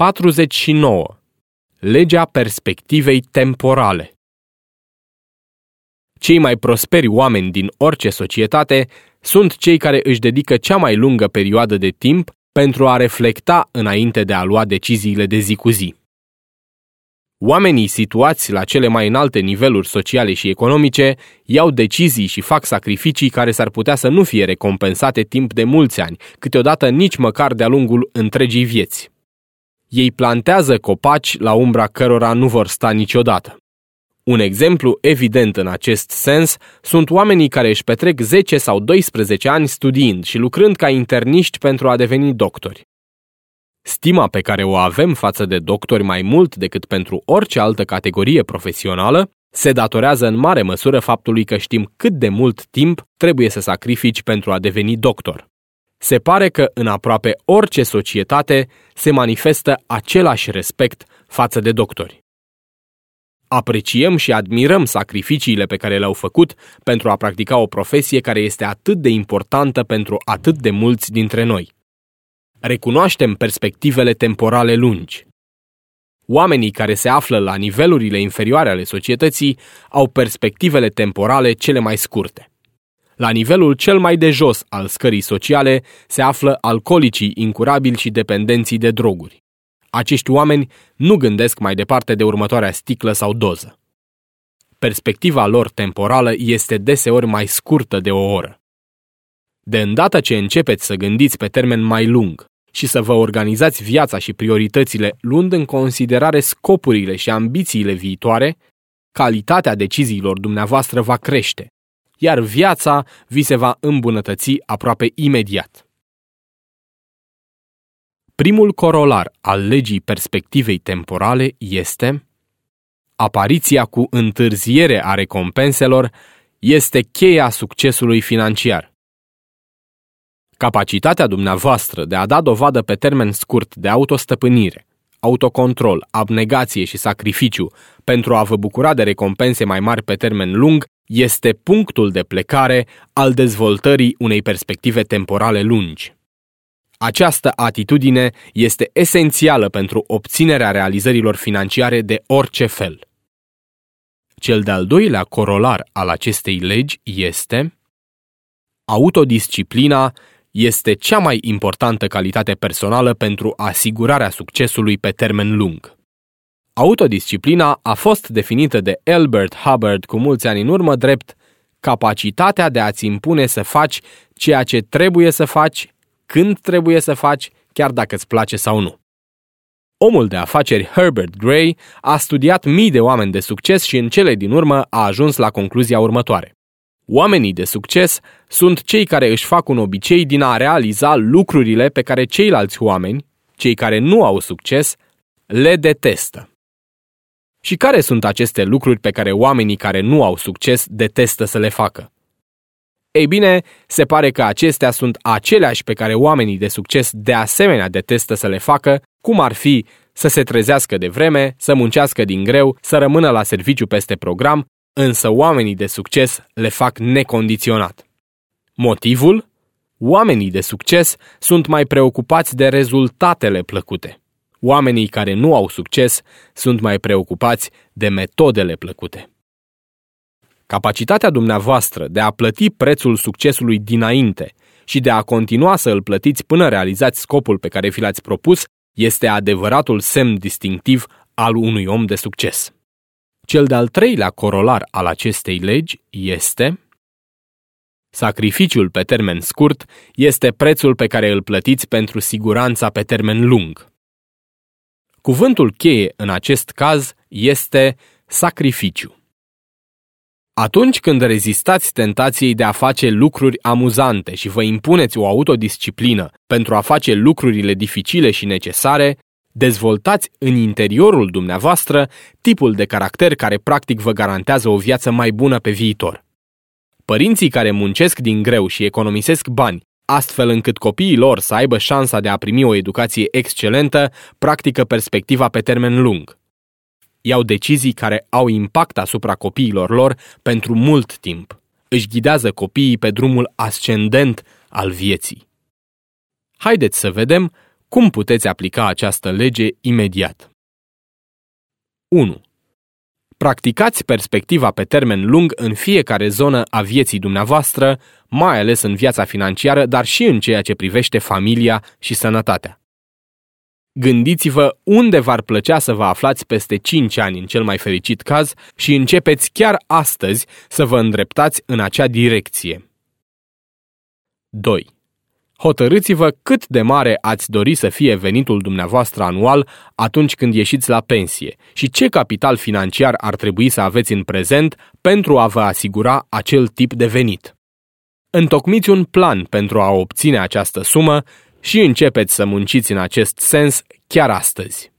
49. Legea perspectivei temporale Cei mai prosperi oameni din orice societate sunt cei care își dedică cea mai lungă perioadă de timp pentru a reflecta înainte de a lua deciziile de zi cu zi. Oamenii situați la cele mai înalte niveluri sociale și economice iau decizii și fac sacrificii care s-ar putea să nu fie recompensate timp de mulți ani, câteodată nici măcar de-a lungul întregii vieți. Ei plantează copaci la umbra cărora nu vor sta niciodată. Un exemplu evident în acest sens sunt oamenii care își petrec 10 sau 12 ani studiind și lucrând ca interniști pentru a deveni doctori. Stima pe care o avem față de doctori mai mult decât pentru orice altă categorie profesională se datorează în mare măsură faptului că știm cât de mult timp trebuie să sacrifici pentru a deveni doctor. Se pare că în aproape orice societate se manifestă același respect față de doctori. Apreciem și admirăm sacrificiile pe care le-au făcut pentru a practica o profesie care este atât de importantă pentru atât de mulți dintre noi. Recunoaștem perspectivele temporale lungi. Oamenii care se află la nivelurile inferioare ale societății au perspectivele temporale cele mai scurte. La nivelul cel mai de jos al scării sociale se află alcoolicii incurabili și dependenții de droguri. Acești oameni nu gândesc mai departe de următoarea sticlă sau doză. Perspectiva lor temporală este deseori mai scurtă de o oră. De îndată ce începeți să gândiți pe termen mai lung și să vă organizați viața și prioritățile luând în considerare scopurile și ambițiile viitoare, calitatea deciziilor dumneavoastră va crește, iar viața vi se va îmbunătăți aproape imediat. Primul corolar al legii perspectivei temporale este apariția cu întârziere a recompenselor este cheia succesului financiar. Capacitatea dumneavoastră de a da dovadă pe termen scurt de autostăpânire, autocontrol, abnegație și sacrificiu pentru a vă bucura de recompense mai mari pe termen lung este punctul de plecare al dezvoltării unei perspective temporale lungi. Această atitudine este esențială pentru obținerea realizărilor financiare de orice fel. Cel de-al doilea corolar al acestei legi este autodisciplina este cea mai importantă calitate personală pentru asigurarea succesului pe termen lung. Autodisciplina a fost definită de Albert Hubbard cu mulți ani în urmă drept capacitatea de a-ți impune să faci ceea ce trebuie să faci, când trebuie să faci, chiar dacă îți place sau nu. Omul de afaceri Herbert Gray a studiat mii de oameni de succes și în cele din urmă a ajuns la concluzia următoare. Oamenii de succes sunt cei care își fac un obicei din a realiza lucrurile pe care ceilalți oameni, cei care nu au succes, le detestă. Și care sunt aceste lucruri pe care oamenii care nu au succes detestă să le facă? Ei bine, se pare că acestea sunt aceleași pe care oamenii de succes de asemenea detestă să le facă, cum ar fi să se trezească de vreme, să muncească din greu, să rămână la serviciu peste program, însă oamenii de succes le fac necondiționat. Motivul? Oamenii de succes sunt mai preocupați de rezultatele plăcute. Oamenii care nu au succes sunt mai preocupați de metodele plăcute. Capacitatea dumneavoastră de a plăti prețul succesului dinainte și de a continua să îl plătiți până realizați scopul pe care vi l-ați propus este adevăratul semn distinctiv al unui om de succes. Cel de-al treilea corolar al acestei legi este Sacrificiul pe termen scurt este prețul pe care îl plătiți pentru siguranța pe termen lung. Cuvântul cheie în acest caz este sacrificiu. Atunci când rezistați tentației de a face lucruri amuzante și vă impuneți o autodisciplină pentru a face lucrurile dificile și necesare, dezvoltați în interiorul dumneavoastră tipul de caracter care practic vă garantează o viață mai bună pe viitor. Părinții care muncesc din greu și economisesc bani, astfel încât copiii lor să aibă șansa de a primi o educație excelentă, practică perspectiva pe termen lung iau decizii care au impact asupra copiilor lor pentru mult timp. Își ghidează copiii pe drumul ascendent al vieții. Haideți să vedem Cum puteți aplica această lege imediat? 1. Practicați perspectiva pe termen lung în fiecare zonă a vieții dumneavoastră, mai ales în viața financiară, dar și în ceea ce privește familia și sănătatea. Gândiți-vă unde v-ar plăcea să vă aflați peste 5 ani în cel mai fericit caz și începeți chiar astăzi să vă îndreptați în acea direcție. 2. Hotărâți-vă cât de mare ați dori să fie venitul dumneavoastră anual atunci când ieșiți la pensie și ce capital financiar ar trebui să aveți în prezent pentru a vă asigura acel tip de venit. Întocmiți un plan pentru a obține această sumă și începeți să munciți în acest sens chiar astăzi.